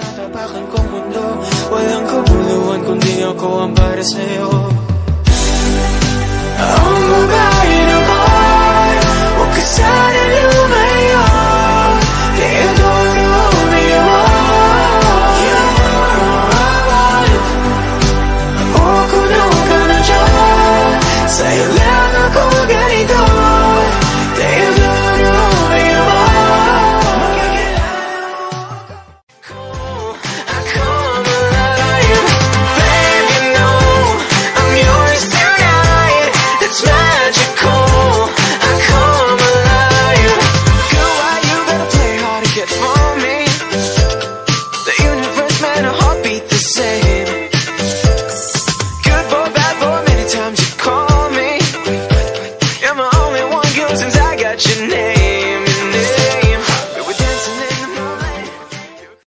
Tinatapakan kong mundo. Walang kabuluhan kundi ako ang para sa'yo.